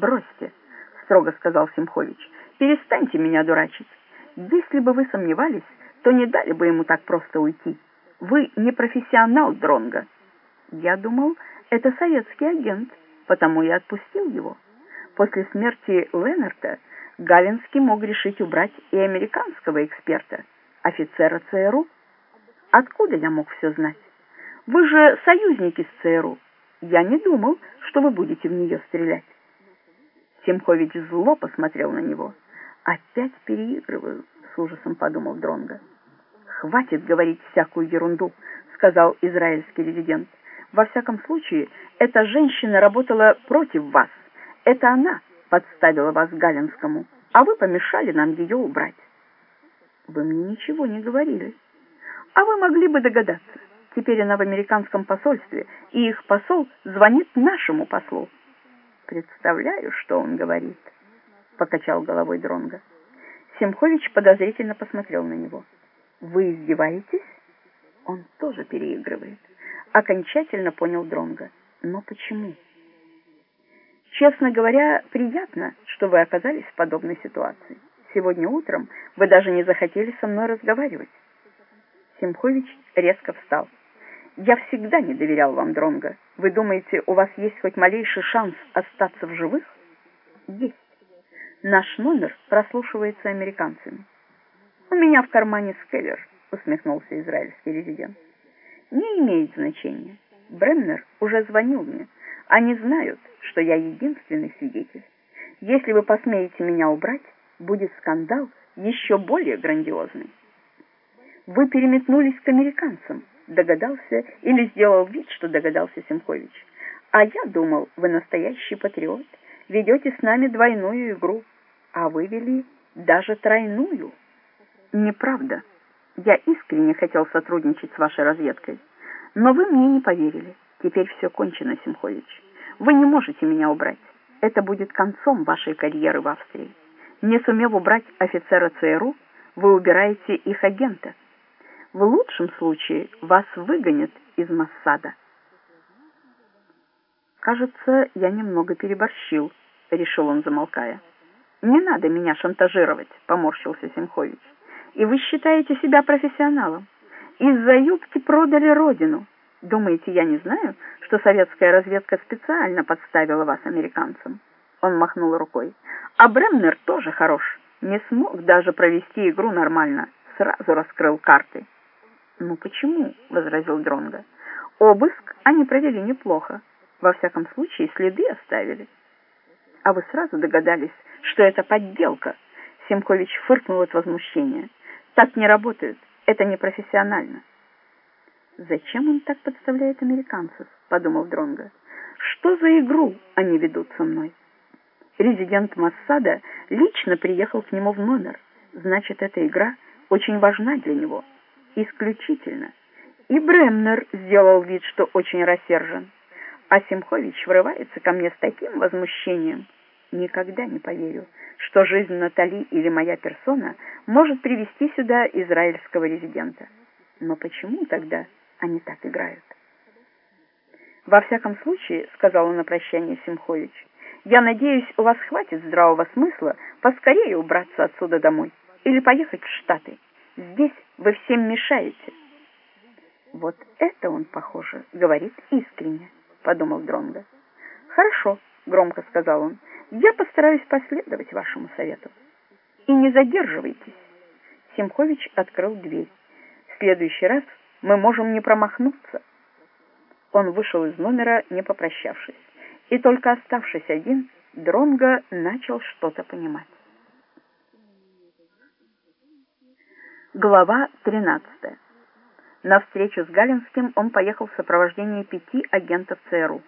«Бросьте», — строго сказал Симхович, — «перестаньте меня дурачить. Если бы вы сомневались, то не дали бы ему так просто уйти. Вы не профессионал Дронга. Я думал, это советский агент, потому и отпустил его. После смерти Леннарта Галинский мог решить убрать и американского эксперта, офицера ЦРУ. Откуда я мог все знать? Вы же союзники с ЦРУ. Я не думал, что вы будете в нее стрелять. Семхович зло посмотрел на него. Опять переигрываю, с ужасом подумал Дронга. Хватит говорить всякую ерунду, сказал израильский резидент. Во всяком случае, эта женщина работала против вас. Это она подставила вас Галинскому, а вы помешали нам ее убрать. Вы мне ничего не говорили. А вы могли бы догадаться. Теперь она в американском посольстве, и их посол звонит нашему послу. Представляю, что он говорит, покачал головой Дронга. Семхович подозрительно посмотрел на него. Вы издеваетесь? Он тоже переигрывает. Окончательно понял Дронга. Но почему? Честно говоря, приятно, что вы оказались в подобной ситуации. Сегодня утром вы даже не захотели со мной разговаривать. Семхович резко встал. Я всегда не доверял вам, Дронга. Вы думаете, у вас есть хоть малейший шанс остаться в живых? Есть. Наш номер прослушивается американцами. У меня в кармане скеллер, усмехнулся израильский резидент. Не имеет значения. Бремнер уже звонил мне. Они знают, что я единственный свидетель. Если вы посмеете меня убрать, будет скандал еще более грандиозный. Вы переметнулись к американцам, догадался или сделал вид, что догадался Семкович. А я думал, вы настоящий патриот, ведете с нами двойную игру, а вы вели даже тройную. Неправда. Я искренне хотел сотрудничать с вашей разведкой, но вы мне не поверили. Теперь все кончено, Семхович. Вы не можете меня убрать. Это будет концом вашей карьеры в Австрии. Не сумев убрать офицера ЦРУ, вы убираете их агента. В лучшем случае вас выгонят из Массада. Кажется, я немного переборщил, решил он, замолкая. Не надо меня шантажировать, поморщился Семхович. И вы считаете себя профессионалом. Из-за юбки продали родину. Думаете, я не знаю, что советская разведка специально подставила вас американцам?» Он махнул рукой. «А Бремнер тоже хорош. Не смог даже провести игру нормально. Сразу раскрыл карты». «Ну почему?» — возразил Дронга. «Обыск они провели неплохо. Во всяком случае, следы оставили». «А вы сразу догадались, что это подделка?» Семкович фыркнул от возмущения. «Так не работают. Это непрофессионально». «Зачем он так подставляет американцев?» — подумал Дронга. «Что за игру они ведут со мной?» Резидент Массада лично приехал к нему в номер. Значит, эта игра очень важна для него. Исключительно. И Бремнер сделал вид, что очень рассержен. А Семхович врывается ко мне с таким возмущением. Никогда не поверю, что жизнь Натали или моя персона может привести сюда израильского резидента. Но почему тогда они так играют. «Во всяком случае, — сказал он на прощание Симхович, — я надеюсь, у вас хватит здравого смысла поскорее убраться отсюда домой или поехать в Штаты. Здесь вы всем мешаете». «Вот это он, похоже, говорит искренне», — подумал Дронго. «Хорошо», — громко сказал он, — «я постараюсь последовать вашему совету. И не задерживайтесь». Семхович открыл дверь. В следующий раз мы можем не промахнуться. Он вышел из номера, не попрощавшись, и только оставшись один, Дронго начал что-то понимать. Глава 13. На встречу с Галинским он поехал в сопровождении пяти агентов ЦРУ.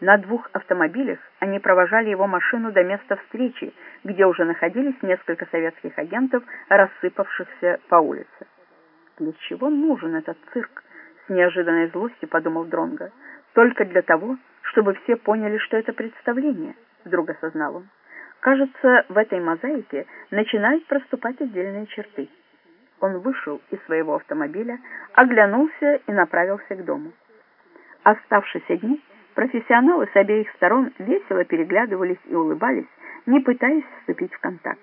На двух автомобилях они провожали его машину до места встречи, где уже находились несколько советских агентов, рассыпавшихся по улице. Для чего нужен этот цирк? С неожиданной злостью подумал Дронга. Только для того, чтобы все поняли, что это представление, вдруг осознал он. Кажется, в этой мозаике начинают проступать отдельные черты. Он вышел из своего автомобиля, оглянулся и направился к дому. Оставшись одни, Профессионалы с обеих сторон весело переглядывались и улыбались, не пытаясь вступить в контакт.